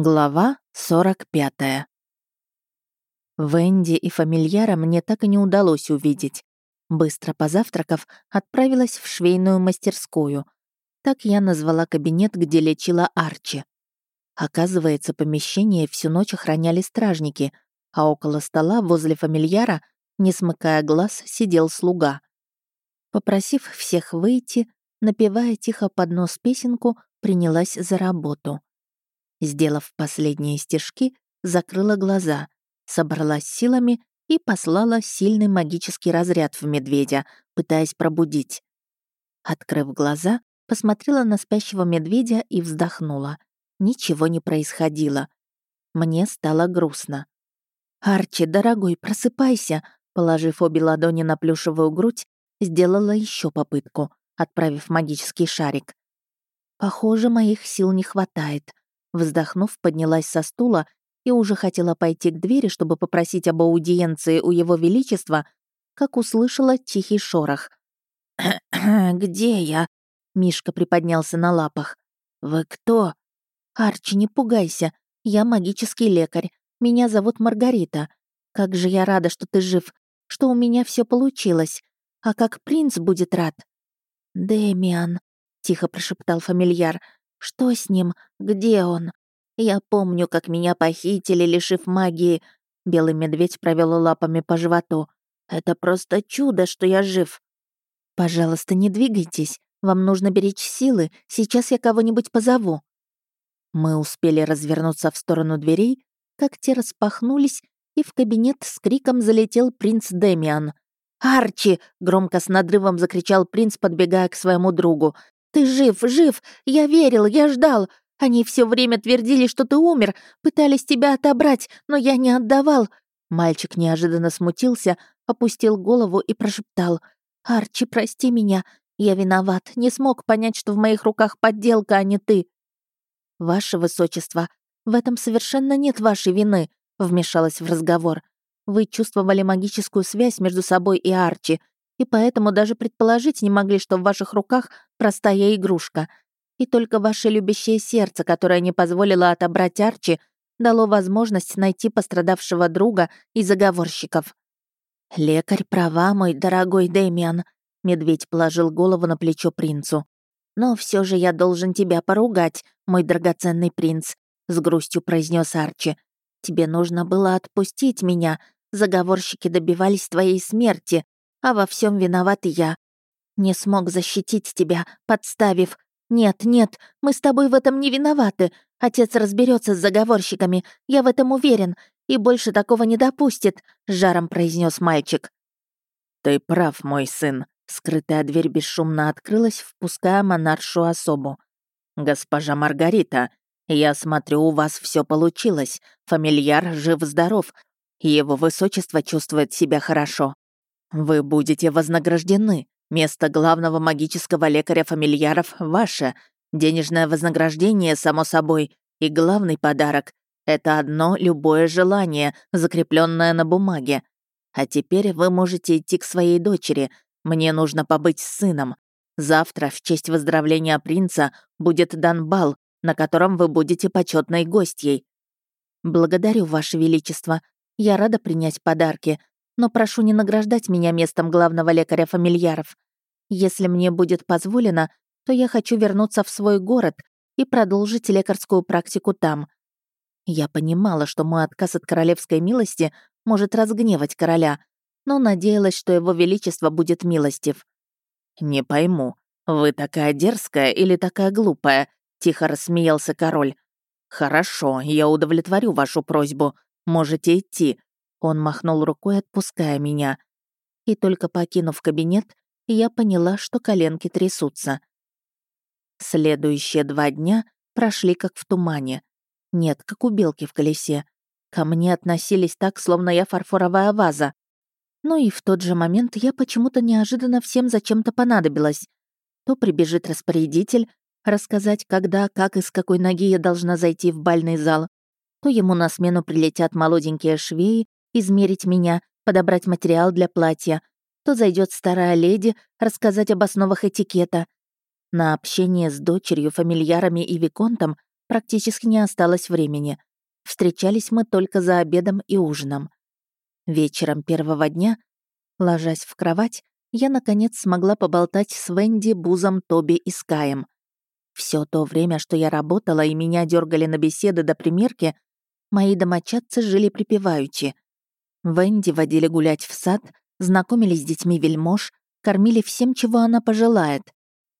Глава 45. Венди и фамильяра мне так и не удалось увидеть. Быстро позавтракав, отправилась в швейную мастерскую. Так я назвала кабинет, где лечила Арчи. Оказывается, помещение всю ночь охраняли стражники, а около стола возле фамильяра, не смыкая глаз, сидел слуга. Попросив всех выйти, напевая тихо под нос песенку, принялась за работу. Сделав последние стежки, закрыла глаза, собралась силами и послала сильный магический разряд в медведя, пытаясь пробудить. Открыв глаза, посмотрела на спящего медведя и вздохнула. Ничего не происходило. Мне стало грустно. «Арчи, дорогой, просыпайся!» Положив обе ладони на плюшевую грудь, сделала еще попытку, отправив магический шарик. Похоже, моих сил не хватает. Вздохнув, поднялась со стула и уже хотела пойти к двери, чтобы попросить об аудиенции у Его Величества, как услышала тихий шорох. «Где я?» Мишка приподнялся на лапах. «Вы кто?» «Арчи, не пугайся. Я магический лекарь. Меня зовут Маргарита. Как же я рада, что ты жив, что у меня все получилось. А как принц будет рад?» «Дэмиан», — тихо прошептал фамильяр, — что с ним? Где он? Я помню, как меня похитили, лишив магии. Белый медведь провел лапами по животу. Это просто чудо, что я жив. Пожалуйста, не двигайтесь. Вам нужно беречь силы. Сейчас я кого-нибудь позову. Мы успели развернуться в сторону дверей, как те распахнулись, и в кабинет с криком залетел принц Демиан. «Арчи!» — громко с надрывом закричал принц, подбегая к своему другу. Ты жив, жив! Я верил, я ждал! Они все время твердили, что ты умер, пытались тебя отобрать, но я не отдавал!» Мальчик неожиданно смутился, опустил голову и прошептал. «Арчи, прости меня. Я виноват, не смог понять, что в моих руках подделка, а не ты». «Ваше высочество, в этом совершенно нет вашей вины», — вмешалась в разговор. «Вы чувствовали магическую связь между собой и Арчи, и поэтому даже предположить не могли, что в ваших руках простая игрушка. И только ваше любящее сердце, которое не позволило отобрать Арчи, дало возможность найти пострадавшего друга и заговорщиков. «Лекарь права, мой дорогой Дэмиан», — медведь положил голову на плечо принцу. «Но все же я должен тебя поругать, мой драгоценный принц», — с грустью произнес Арчи. «Тебе нужно было отпустить меня. Заговорщики добивались твоей смерти, а во всем виноват я. Не смог защитить тебя, подставив. Нет, нет, мы с тобой в этом не виноваты. Отец разберется с заговорщиками, я в этом уверен, и больше такого не допустит», — жаром произнес мальчик. «Ты прав, мой сын», — скрытая дверь бесшумно открылась, впуская монаршу особу. «Госпожа Маргарита, я смотрю, у вас все получилось. Фамильяр жив-здоров. Его высочество чувствует себя хорошо. Вы будете вознаграждены. Место главного магического лекаря фамильяров ваше. Денежное вознаграждение, само собой. И главный подарок — это одно любое желание, закрепленное на бумаге. А теперь вы можете идти к своей дочери. Мне нужно побыть с сыном. Завтра, в честь выздоровления принца, будет дан бал, на котором вы будете почетной гостьей. Благодарю, Ваше Величество. Я рада принять подарки, но прошу не награждать меня местом главного лекаря фамильяров. Если мне будет позволено, то я хочу вернуться в свой город и продолжить лекарскую практику там. Я понимала, что мой отказ от королевской милости может разгневать короля, но надеялась, что его величество будет милостив. «Не пойму, вы такая дерзкая или такая глупая?» — тихо рассмеялся король. «Хорошо, я удовлетворю вашу просьбу. Можете идти. Он махнул рукой, отпуская меня. И только покинув кабинет, я поняла, что коленки трясутся. Следующие два дня прошли как в тумане. Нет, как у белки в колесе. Ко мне относились так, словно я фарфоровая ваза. Ну и в тот же момент я почему-то неожиданно всем зачем-то понадобилась. То прибежит распорядитель, рассказать, когда, как и с какой ноги я должна зайти в бальный зал, то ему на смену прилетят молоденькие швеи измерить меня, подобрать материал для платья. То зайдет старая леди рассказать об основах этикета. На общение с дочерью, фамильярами и виконтом практически не осталось времени. Встречались мы только за обедом и ужином. Вечером первого дня, ложась в кровать, я, наконец, смогла поболтать с Венди, Бузом, Тоби и Скаем. Все то время, что я работала и меня дергали на беседы до примерки, мои домочадцы жили припеваючи. Венди водили гулять в сад, знакомились с детьми вельмож, кормили всем, чего она пожелает.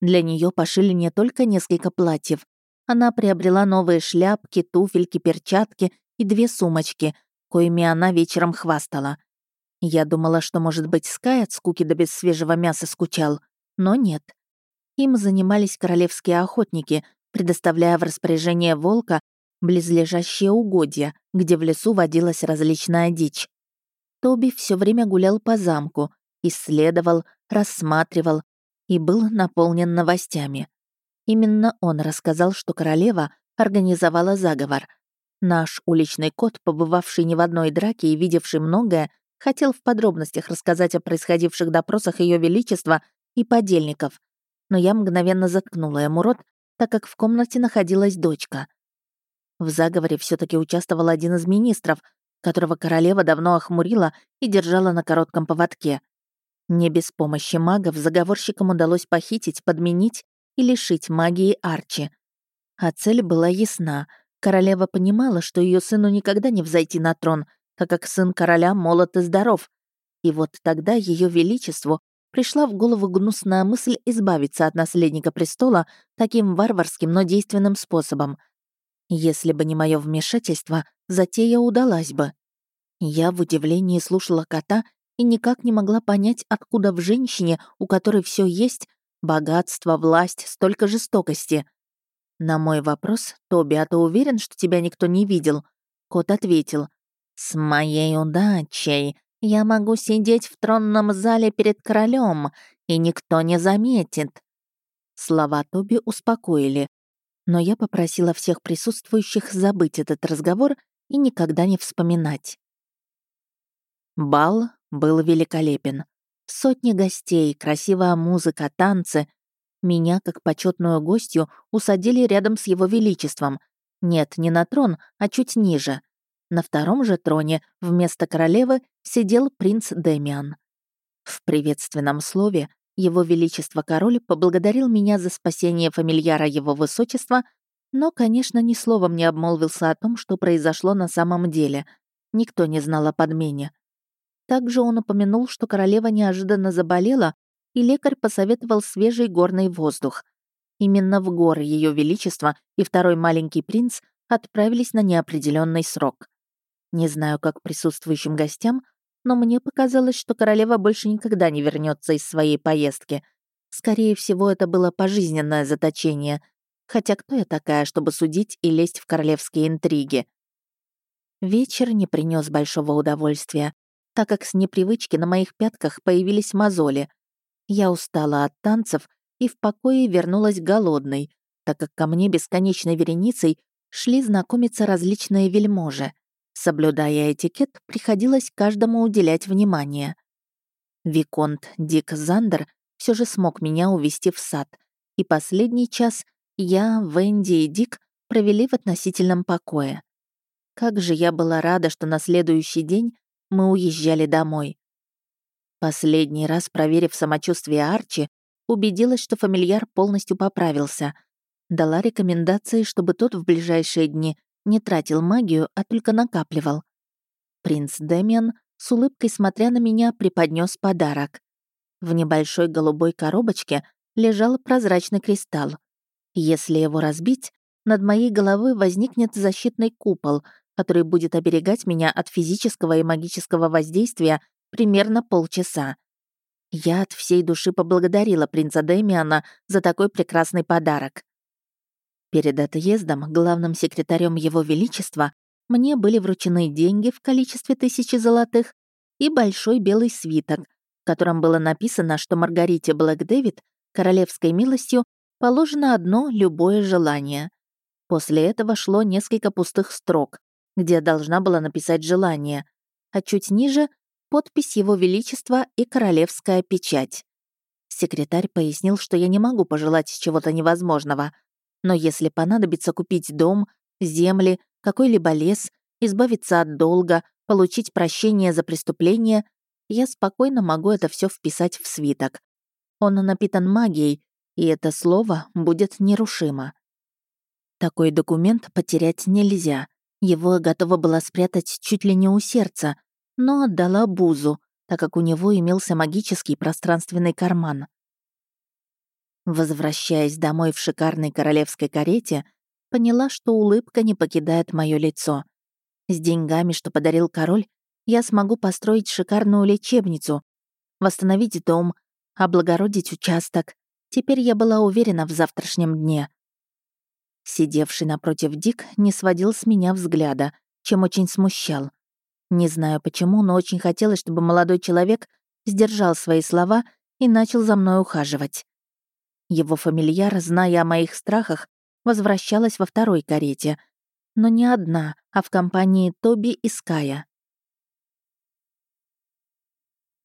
Для нее пошили не только несколько платьев. Она приобрела новые шляпки, туфельки, перчатки и две сумочки, коими она вечером хвастала. Я думала, что, может быть, Скай от скуки до без свежего мяса скучал, но нет. Им занимались королевские охотники, предоставляя в распоряжение волка близлежащие угодья, где в лесу водилась различная дичь. Тоби все время гулял по замку, исследовал, рассматривал и был наполнен новостями. Именно он рассказал, что королева организовала заговор. Наш уличный кот, побывавший не в одной драке и видевший многое, хотел в подробностях рассказать о происходивших допросах Ее Величества и подельников, но я мгновенно заткнула ему рот, так как в комнате находилась дочка. В заговоре все таки участвовал один из министров, которого королева давно охмурила и держала на коротком поводке. Не без помощи магов заговорщикам удалось похитить, подменить и лишить магии Арчи. А цель была ясна. Королева понимала, что ее сыну никогда не взойти на трон, так как сын короля молод и здоров. И вот тогда ее величеству пришла в голову гнусная мысль избавиться от наследника престола таким варварским, но действенным способом. Если бы не мое вмешательство, затея удалась бы. Я в удивлении слушала кота и никак не могла понять, откуда в женщине, у которой все есть, богатство, власть, столько жестокости. На мой вопрос, «Тоби, а ты уверен, что тебя никто не видел?» Кот ответил, «С моей удачей я могу сидеть в тронном зале перед королем, и никто не заметит». Слова Тоби успокоили, но я попросила всех присутствующих забыть этот разговор и никогда не вспоминать. Бал был великолепен. Сотни гостей, красивая музыка, танцы. Меня, как почетную гостью, усадили рядом с его величеством. Нет, не на трон, а чуть ниже. На втором же троне вместо королевы сидел принц Демиан. В приветственном слове его величество король поблагодарил меня за спасение фамильяра его высочества, но, конечно, ни словом не обмолвился о том, что произошло на самом деле. Никто не знал о подмене. Также он упомянул, что королева неожиданно заболела, и лекарь посоветовал свежий горный воздух. Именно в горы Ее Величество и второй маленький принц отправились на неопределенный срок. Не знаю, как присутствующим гостям, но мне показалось, что королева больше никогда не вернется из своей поездки. Скорее всего, это было пожизненное заточение. Хотя кто я такая, чтобы судить и лезть в королевские интриги? Вечер не принес большого удовольствия так как с непривычки на моих пятках появились мозоли. Я устала от танцев и в покое вернулась голодной, так как ко мне бесконечной вереницей шли знакомиться различные вельможи. Соблюдая этикет, приходилось каждому уделять внимание. Виконт Дик Зандер все же смог меня увести в сад, и последний час я, Венди и Дик провели в относительном покое. Как же я была рада, что на следующий день мы уезжали домой. Последний раз, проверив самочувствие Арчи, убедилась, что фамильяр полностью поправился. Дала рекомендации, чтобы тот в ближайшие дни не тратил магию, а только накапливал. Принц Дэмиан, с улыбкой смотря на меня, преподнес подарок. В небольшой голубой коробочке лежал прозрачный кристалл. Если его разбить, над моей головой возникнет защитный купол, который будет оберегать меня от физического и магического воздействия примерно полчаса. Я от всей души поблагодарила принца Дэмиана за такой прекрасный подарок. Перед отъездом главным секретарем Его Величества мне были вручены деньги в количестве тысячи золотых и большой белый свиток, в котором было написано, что Маргарите Блэк Дэвид королевской милостью положено одно любое желание. После этого шло несколько пустых строк, где должна была написать желание, а чуть ниже — подпись Его Величества и королевская печать. Секретарь пояснил, что я не могу пожелать чего-то невозможного, Но если понадобится купить дом, земли, какой-либо лес, избавиться от долга, получить прощение за преступление, я спокойно могу это все вписать в свиток. Он напитан магией, и это слово будет нерушимо. Такой документ потерять нельзя. Его готова была спрятать чуть ли не у сердца, но отдала Бузу, так как у него имелся магический пространственный карман. Возвращаясь домой в шикарной королевской карете, поняла, что улыбка не покидает мое лицо. С деньгами, что подарил король, я смогу построить шикарную лечебницу, восстановить дом, облагородить участок. Теперь я была уверена в завтрашнем дне. Сидевший напротив Дик не сводил с меня взгляда, чем очень смущал. Не знаю почему, но очень хотелось, чтобы молодой человек сдержал свои слова и начал за мной ухаживать. Его фамильяр, зная о моих страхах, возвращалась во второй карете. Но не одна, а в компании Тоби и Ская.